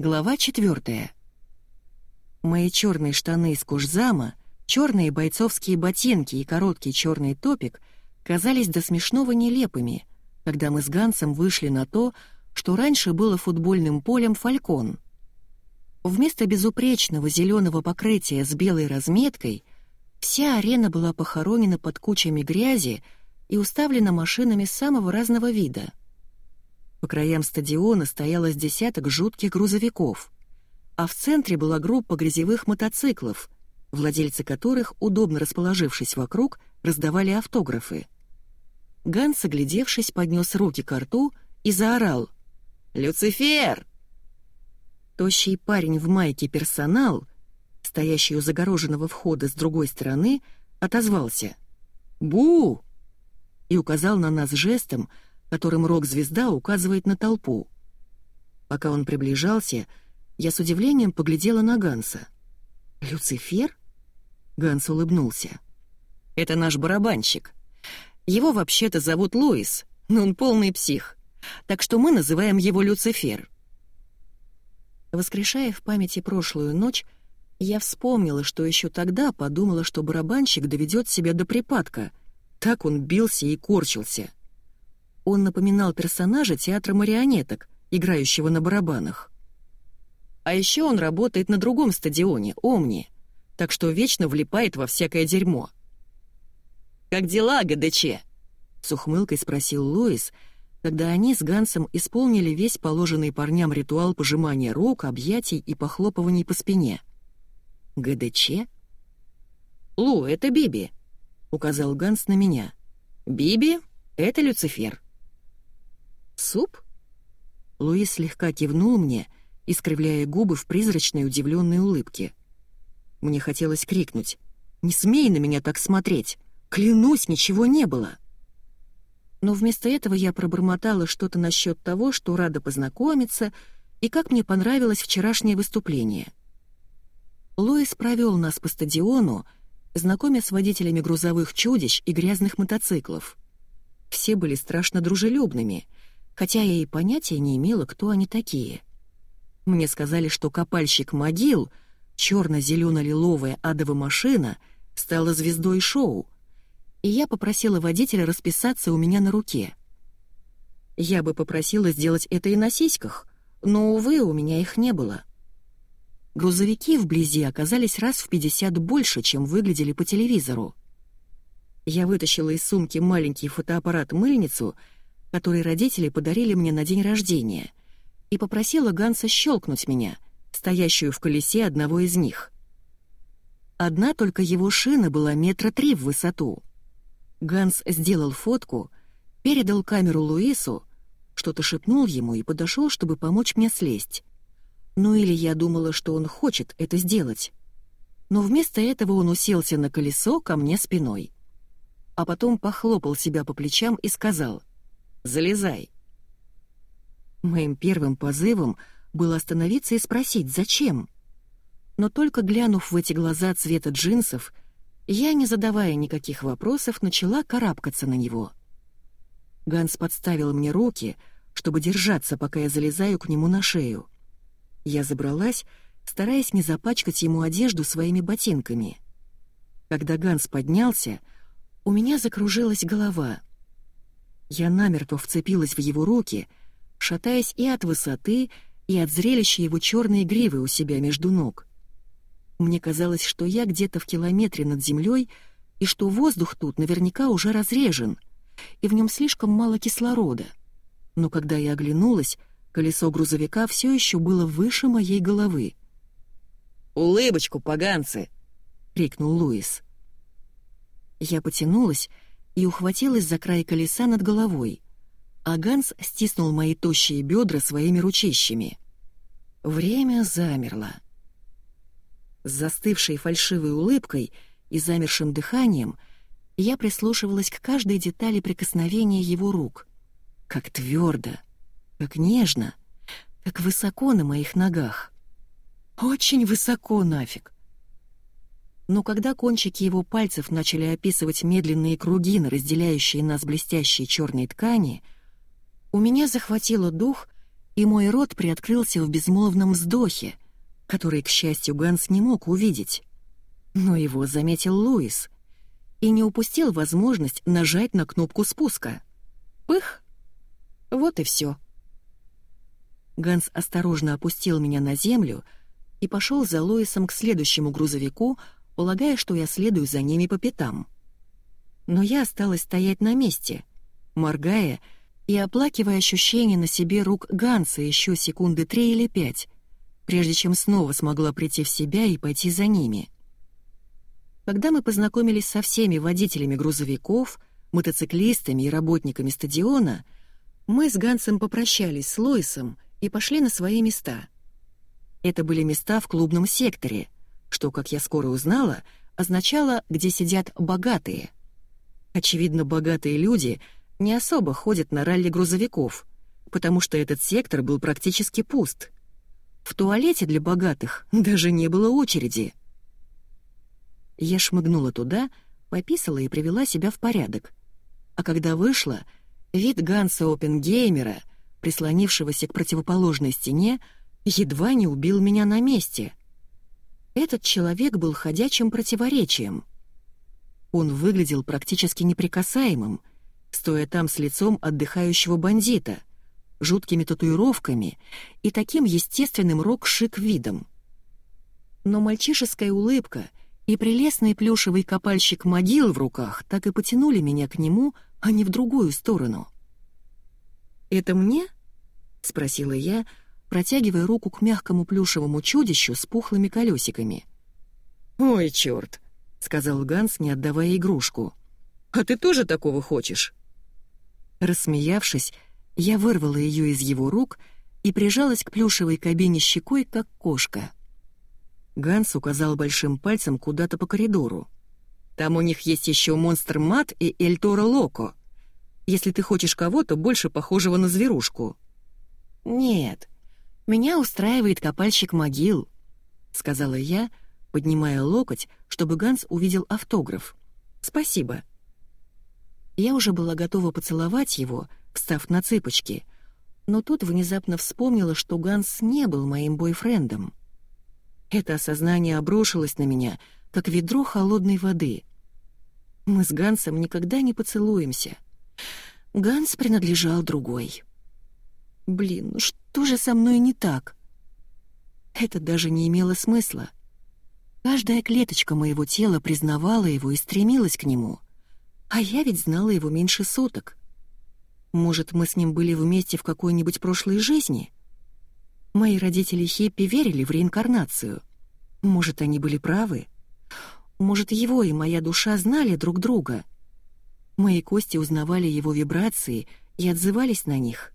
Глава 4. Мои черные штаны из кожзама, черные бойцовские ботинки и короткий черный топик казались до смешного нелепыми, когда мы с Гансом вышли на то, что раньше было футбольным полем «Фалькон». Вместо безупречного зеленого покрытия с белой разметкой вся арена была похоронена под кучами грязи и уставлена машинами самого разного вида — по краям стадиона стояло с десяток жутких грузовиков, а в центре была группа грязевых мотоциклов, владельцы которых, удобно расположившись вокруг, раздавали автографы. Ганс, оглядевшись, поднес руки к рту и заорал «Люцифер!». Тощий парень в майке «Персонал», стоящий у загороженного входа с другой стороны, отозвался «Бу!» и указал на нас жестом, которым рок-звезда указывает на толпу. Пока он приближался, я с удивлением поглядела на Ганса. «Люцифер?» Ганс улыбнулся. «Это наш барабанщик. Его вообще-то зовут Луис, но он полный псих, так что мы называем его Люцифер». Воскрешая в памяти прошлую ночь, я вспомнила, что еще тогда подумала, что барабанщик доведет себя до припадка. Так он бился и корчился. Он напоминал персонажа театра марионеток, играющего на барабанах. А еще он работает на другом стадионе, Омни, так что вечно влипает во всякое дерьмо. «Как дела, ГДЧ?» — с ухмылкой спросил Луис, когда они с Гансом исполнили весь положенный парням ритуал пожимания рук, объятий и похлопываний по спине. «ГДЧ?» «Лу, это Биби», — указал Ганс на меня. «Биби — это Люцифер». «Суп?» Луис слегка кивнул мне, искривляя губы в призрачной удивленной улыбке. Мне хотелось крикнуть «Не смей на меня так смотреть! Клянусь, ничего не было!» Но вместо этого я пробормотала что-то насчет того, что рада познакомиться, и как мне понравилось вчерашнее выступление. Луис провел нас по стадиону, знакомя с водителями грузовых чудищ и грязных мотоциклов. Все были страшно дружелюбными — хотя я и понятия не имела, кто они такие. Мне сказали, что копальщик могил, черно-зелено-лиловая адовая машина, стала звездой шоу, и я попросила водителя расписаться у меня на руке. Я бы попросила сделать это и на сиськах, но, увы, у меня их не было. Грузовики вблизи оказались раз в 50 больше, чем выглядели по телевизору. Я вытащила из сумки маленький фотоаппарат-мыльницу — который родители подарили мне на день рождения, и попросила Ганса щелкнуть меня, стоящую в колесе одного из них. Одна только его шина была метра три в высоту. Ганс сделал фотку, передал камеру Луису, что-то шепнул ему и подошел, чтобы помочь мне слезть. Ну или я думала, что он хочет это сделать. Но вместо этого он уселся на колесо ко мне спиной. А потом похлопал себя по плечам и сказал — Залезай». Моим первым позывом было остановиться и спросить, зачем. Но только глянув в эти глаза цвета джинсов, я, не задавая никаких вопросов, начала карабкаться на него. Ганс подставил мне руки, чтобы держаться, пока я залезаю к нему на шею. Я забралась, стараясь не запачкать ему одежду своими ботинками. Когда Ганс поднялся, у меня закружилась голова — я намертво вцепилась в его руки, шатаясь и от высоты, и от зрелища его черной гривы у себя между ног. Мне казалось, что я где-то в километре над землей, и что воздух тут наверняка уже разрежен, и в нем слишком мало кислорода. Но когда я оглянулась, колесо грузовика все еще было выше моей головы. «Улыбочку, поганцы!» — крикнул Луис. Я потянулась и ухватилась за край колеса над головой, а Ганс стиснул мои тощие бедра своими ручищами. Время замерло. С застывшей фальшивой улыбкой и замершим дыханием я прислушивалась к каждой детали прикосновения его рук. Как твердо, как нежно, как высоко на моих ногах. Очень высоко нафиг но когда кончики его пальцев начали описывать медленные круги на разделяющие нас блестящие черные ткани, у меня захватило дух, и мой рот приоткрылся в безмолвном вздохе, который, к счастью, Ганс не мог увидеть. Но его заметил Луис и не упустил возможность нажать на кнопку спуска. Пых! Вот и все. Ганс осторожно опустил меня на землю и пошел за Луисом к следующему грузовику, полагая, что я следую за ними по пятам. Но я осталась стоять на месте, моргая и оплакивая ощущение на себе рук Ганса еще секунды три или пять, прежде чем снова смогла прийти в себя и пойти за ними. Когда мы познакомились со всеми водителями грузовиков, мотоциклистами и работниками стадиона, мы с Гансом попрощались с Лоисом и пошли на свои места. Это были места в клубном секторе, что, как я скоро узнала, означало «где сидят богатые». Очевидно, богатые люди не особо ходят на ралли грузовиков, потому что этот сектор был практически пуст. В туалете для богатых даже не было очереди — я шмыгнула туда, пописала и привела себя в порядок. А когда вышла, вид Ганса Опенгеймера, прислонившегося к противоположной стене, едва не убил меня на месте. Этот человек был ходячим противоречием. Он выглядел практически неприкасаемым, стоя там с лицом отдыхающего бандита, жуткими татуировками и таким естественным рок-шик видом. Но мальчишеская улыбка — и прелестный плюшевый копальщик могил в руках так и потянули меня к нему, а не в другую сторону. «Это мне?» — спросила я, протягивая руку к мягкому плюшевому чудищу с пухлыми колесиками. «Ой, черт!» — сказал Ганс, не отдавая игрушку. «А ты тоже такого хочешь?» Рассмеявшись, я вырвала ее из его рук и прижалась к плюшевой кабине щекой, как кошка — Ганс указал большим пальцем куда-то по коридору. «Там у них есть еще монстр Мат и Эль Торо Локо. Если ты хочешь кого-то больше похожего на зверушку». «Нет, меня устраивает копальщик могил», — сказала я, поднимая локоть, чтобы Ганс увидел автограф. «Спасибо». Я уже была готова поцеловать его, встав на цыпочки, но тут внезапно вспомнила, что Ганс не был моим бойфрендом. Это осознание обрушилось на меня, как ведро холодной воды. Мы с Гансом никогда не поцелуемся. Ганс принадлежал другой. Блин, ну что же со мной не так? Это даже не имело смысла. Каждая клеточка моего тела признавала его и стремилась к нему. А я ведь знала его меньше суток. Может, мы с ним были вместе в какой-нибудь прошлой жизни? Мои родители Хеппи верили в реинкарнацию. Может, они были правы? Может, его и моя душа знали друг друга? Мои кости узнавали его вибрации и отзывались на них.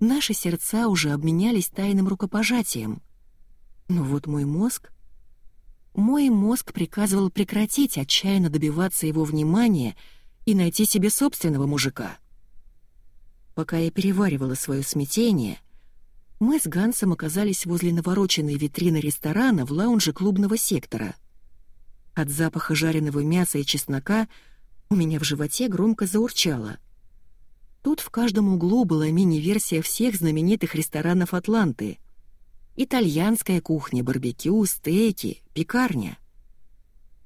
Наши сердца уже обменялись тайным рукопожатием. Но вот мой мозг... Мой мозг приказывал прекратить отчаянно добиваться его внимания и найти себе собственного мужика. Пока я переваривала свое смятение — мы с Гансом оказались возле навороченной витрины ресторана в лаунже клубного сектора. От запаха жареного мяса и чеснока у меня в животе громко заурчало. Тут в каждом углу была мини-версия всех знаменитых ресторанов Атланты. Итальянская кухня, барбекю, стейки, пекарня.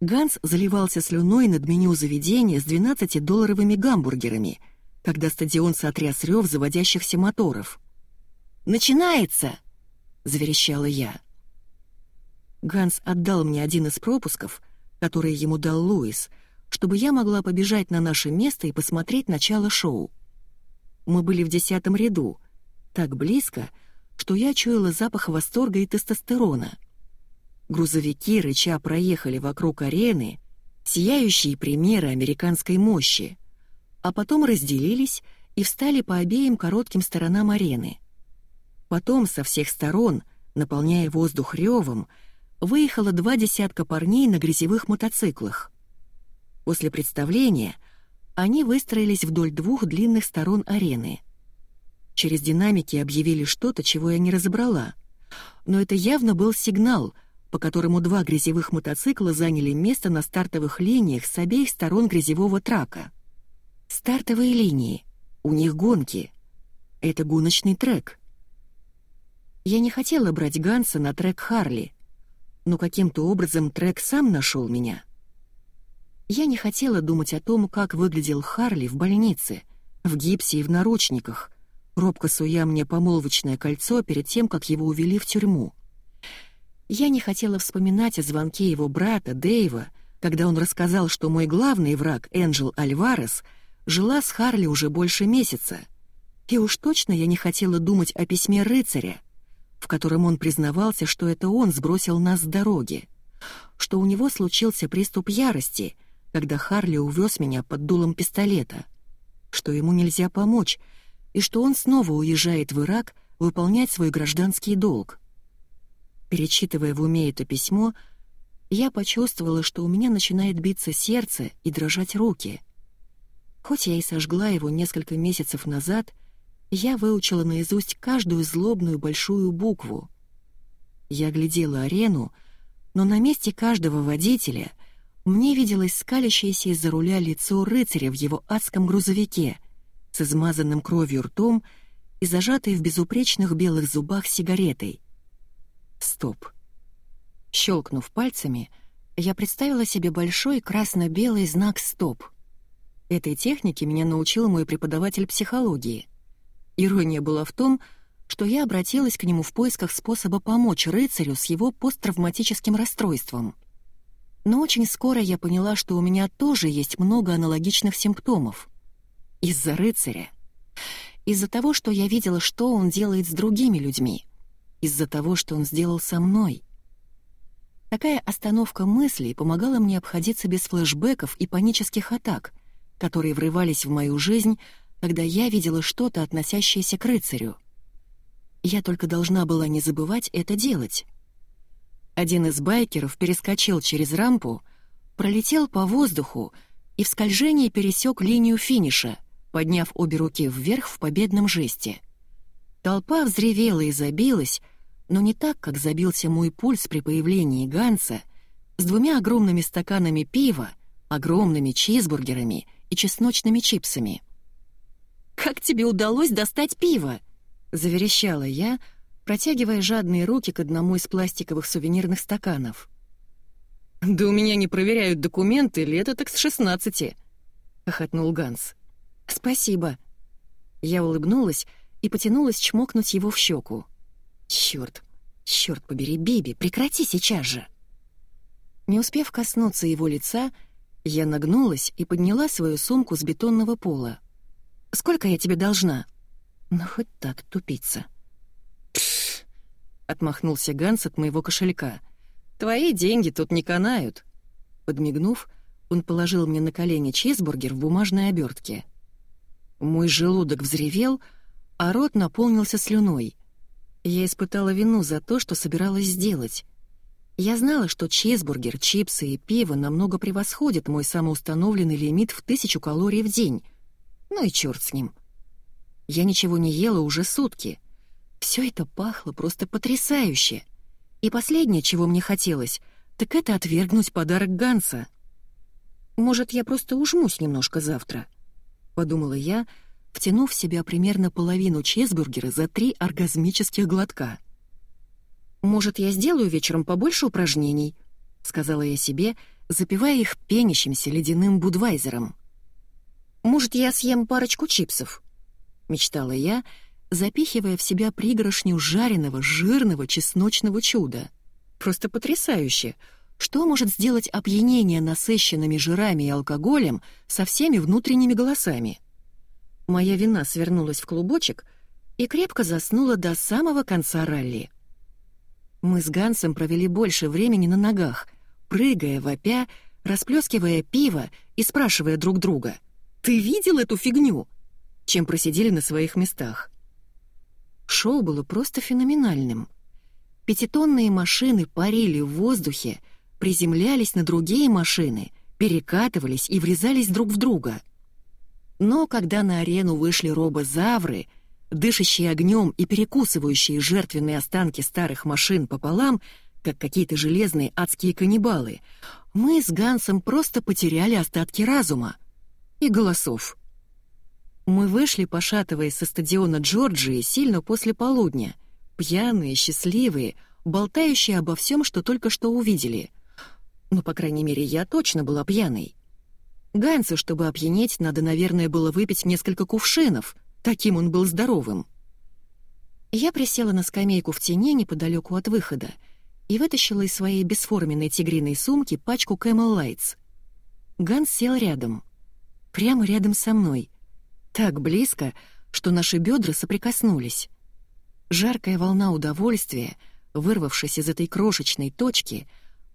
Ганс заливался слюной над меню заведения с 12-долларовыми гамбургерами, когда стадион сотряс рев заводящихся моторов — Начинается!» — заверещала я. Ганс отдал мне один из пропусков, который ему дал Луис, чтобы я могла побежать на наше место и посмотреть начало шоу. Мы были в десятом ряду, так близко, что я чуяла запах восторга и тестостерона. Грузовики, рыча, проехали вокруг арены, сияющие примеры американской мощи, а потом разделились и встали по обеим коротким сторонам арены. Потом со всех сторон, наполняя воздух ревом, выехало два десятка парней на грязевых мотоциклах. После представления они выстроились вдоль двух длинных сторон арены. Через динамики объявили что-то, чего я не разобрала. Но это явно был сигнал, по которому два грязевых мотоцикла заняли место на стартовых линиях с обеих сторон грязевого трака. Стартовые линии. У них гонки. Это гоночный трек — Я не хотела брать Ганса на трек Харли, но каким-то образом трек сам нашел меня. Я не хотела думать о том, как выглядел Харли в больнице, в гипсе и в наручниках, робко суя мне помолвочное кольцо перед тем, как его увели в тюрьму. Я не хотела вспоминать о звонке его брата, Дэйва, когда он рассказал, что мой главный враг, Энджел Альварес, жила с Харли уже больше месяца. И уж точно я не хотела думать о письме рыцаря, в котором он признавался, что это он сбросил нас с дороги, что у него случился приступ ярости, когда Харли увез меня под дулом пистолета, что ему нельзя помочь, и что он снова уезжает в Ирак выполнять свой гражданский долг. Перечитывая в уме это письмо, я почувствовала, что у меня начинает биться сердце и дрожать руки. Хоть я и сожгла его несколько месяцев назад, я выучила наизусть каждую злобную большую букву. Я глядела арену, но на месте каждого водителя мне виделось скалящееся из-за руля лицо рыцаря в его адском грузовике с измазанным кровью ртом и зажатой в безупречных белых зубах сигаретой. Стоп. Щелкнув пальцами, я представила себе большой красно-белый знак «Стоп». Этой технике меня научил мой преподаватель психологии. Ирония была в том, что я обратилась к нему в поисках способа помочь рыцарю с его посттравматическим расстройством. Но очень скоро я поняла, что у меня тоже есть много аналогичных симптомов. Из-за рыцаря. Из-за того, что я видела, что он делает с другими людьми. Из-за того, что он сделал со мной — Такая остановка мыслей помогала мне обходиться без флешбеков и панических атак, которые врывались в мою жизнь, когда я видела что-то, относящееся к рыцарю. Я только должна была не забывать это делать. Один из байкеров перескочил через рампу, пролетел по воздуху и в скольжении пересек линию финиша, подняв обе руки вверх в победном жесте. Толпа взревела и забилась, но не так, как забился мой пульс при появлении Ганса с двумя огромными стаканами пива, огромными чизбургерами и чесночными чипсами. «Как тебе удалось достать пиво?» — заверещала я, протягивая жадные руки к одному из пластиковых сувенирных стаканов. «Да у меня не проверяют документы лето так с шестнадцати», — хохотнул Ганс. «Спасибо». Я улыбнулась и потянулась чмокнуть его в щеку. Черт, черт побери, Биби, прекрати сейчас же. Не успев коснуться его лица, я нагнулась и подняла свою сумку с бетонного пола. «Сколько я тебе должна?» «Ну, хоть так, тупица». «Пф!» — отмахнулся Ганс от моего кошелька. «Твои деньги тут не канают». Подмигнув, он положил мне на колени чизбургер в бумажной обертке. Мой желудок взревел, а рот наполнился слюной — я испытала вину за то, что собиралась сделать. Я знала, что чизбургер, чипсы и пиво намного превосходят мой самоустановленный лимит в тысячу калорий в день. Ну и черт с ним. Я ничего не ела уже сутки. Все это пахло просто потрясающе. И последнее, чего мне хотелось, так это отвергнуть подарок Ганса. «Может, я просто ужмусь немножко завтра?» — подумала я, — втянув в себя примерно половину чизбургера за три оргазмических глотка. «Может, я сделаю вечером побольше упражнений?» — сказала я себе, запивая их пенящимся ледяным будвайзером. «Может, я съем парочку чипсов?» — мечтала я, запихивая в себя пригоршню жареного, жирного чесночного чуда. «Просто потрясающе!» Что может сделать опьянение насыщенными жирами и алкоголем со всеми внутренними голосами? Моя вина свернулась в клубочек и крепко заснула до самого конца ралли. Мы с Гансом провели больше времени на ногах, прыгая, вопя, расплескивая пиво и спрашивая друг друга «Ты видел эту фигню?» чем просидели на своих местах. Шоу было просто феноменальным. Пятитонные машины парили в воздухе, приземлялись на другие машины, перекатывались и врезались друг в друга — но когда на арену вышли робозавры, дышащие огнем и перекусывающие жертвенные останки старых машин пополам, как какие-то железные адские каннибалы, мы с Гансом просто потеряли остатки разума и голосов. Мы вышли, пошатываясь со стадиона Джорджии сильно после полудня, Пьяные, счастливые, болтающие обо всем, что только что увидели. Ну, по крайней мере, я точно была пьяной. Гансу, чтобы опьянеть, надо, наверное, было выпить несколько кувшинов. Таким он был здоровым. Я присела на скамейку в тени неподалеку от выхода и вытащила из своей бесформенной тигриной сумки пачку Camel Lights. Ганс сел рядом. Прямо рядом со мной. Так близко, что наши бедра соприкоснулись. Жаркая волна удовольствия, вырвавшись из этой крошечной точки,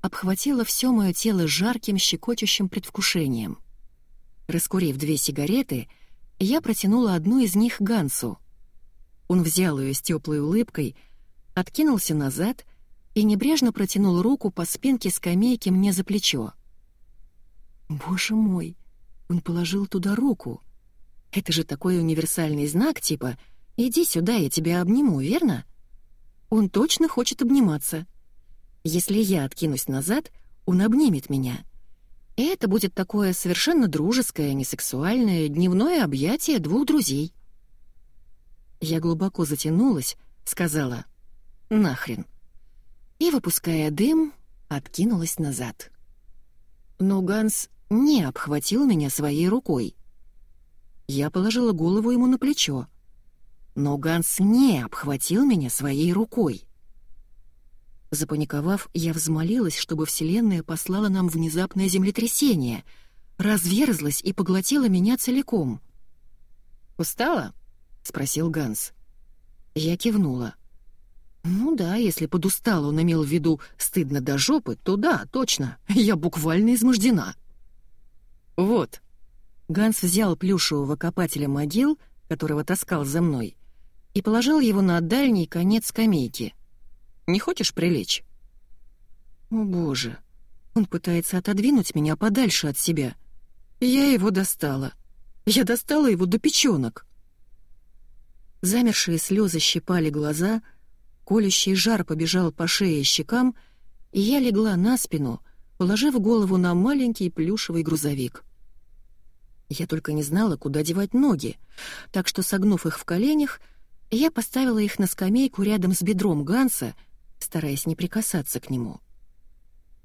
обхватила все мое тело жарким, щекочущим предвкушением. Раскурив две сигареты, я протянула одну из них Гансу. Он взял ее с теплой улыбкой, откинулся назад и небрежно протянул руку по спинке скамейки мне за плечо. «Боже мой!» Он положил туда руку. «Это же такой универсальный знак, типа «Иди сюда, я тебя обниму», верно?» Он точно хочет обниматься. Если я откинусь назад, он обнимет меня. И это будет такое совершенно дружеское, несексуальное дневное объятие двух друзей. Я глубоко затянулась, сказала «нахрен» и, выпуская дым, откинулась назад. Но Ганс не обхватил меня своей рукой. Я положила голову ему на плечо. Но Ганс не обхватил меня своей рукой. Запаниковав, я взмолилась, чтобы Вселенная послала нам внезапное землетрясение, разверзлась и поглотила меня целиком. «Устала?» — спросил Ганс. Я кивнула. «Ну да, если подустала он имел в виду «стыдно до жопы», то да, точно, я буквально измождена». «Вот». Ганс взял плюшевого копателя могил, которого таскал за мной, и положил его на дальний конец скамейки. «Не хочешь прилечь?» «О боже, он пытается отодвинуть меня подальше от себя. Я его достала. Я достала его до печенок». Замершие слезы щипали глаза, колющий жар побежал по шее и щекам, и я легла на спину, положив голову на маленький плюшевый грузовик. Я только не знала, куда девать ноги, так что, согнув их в коленях, я поставила их на скамейку рядом с бедром Ганса, стараясь не прикасаться к нему.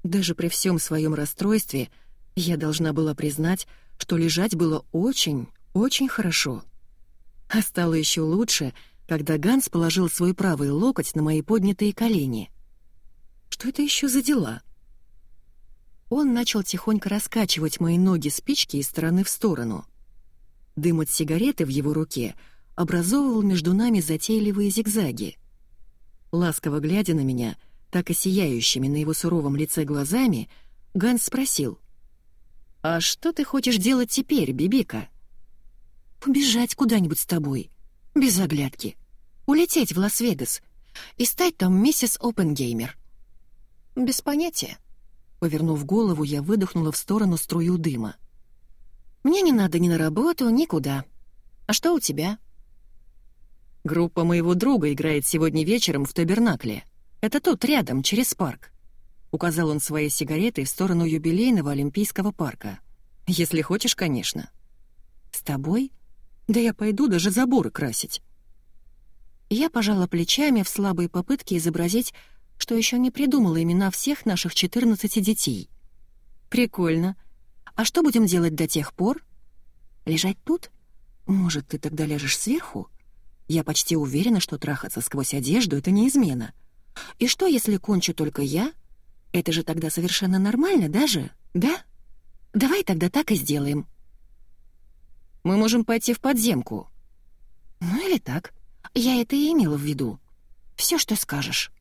Даже при всем своем расстройстве я должна была признать, что лежать было очень, очень хорошо. А стало еще лучше, когда Ганс положил свой правый локоть на мои поднятые колени. Что это еще за дела? — он начал тихонько раскачивать мои ноги спички из стороны в сторону. Дым от сигареты в его руке образовывал между нами затейливые зигзаги. Ласково глядя на меня, так и сияющими на его суровом лице глазами, Ганс спросил. «А что ты хочешь делать теперь, Бибика?» «Побежать куда-нибудь с тобой, без оглядки. Улететь в Лас-Вегас и стать там миссис Опенгеймер». «Без понятия», Повернув голову, я выдохнула в сторону струю дыма. «Мне не надо ни на работу, никуда. А что у тебя?» «Группа моего друга играет сегодня вечером в Табернакле. Это тут, рядом, через парк». Указал он своей сигаретой в сторону юбилейного Олимпийского парка. «Если хочешь, конечно». «С тобой? Да я пойду даже заборы красить». Я пожала плечами в слабой попытке изобразить что еще не придумала имена всех наших 14 детей. Прикольно. А что будем делать до тех пор? Лежать тут? Может, ты тогда ляжешь сверху? Я почти уверена, что трахаться сквозь одежду — это не измена. И что, если кончу только я? Это же тогда совершенно нормально даже, да? Давай тогда так и сделаем. Мы можем пойти в подземку. Ну или так. Я это и имела в виду. Все, что скажешь.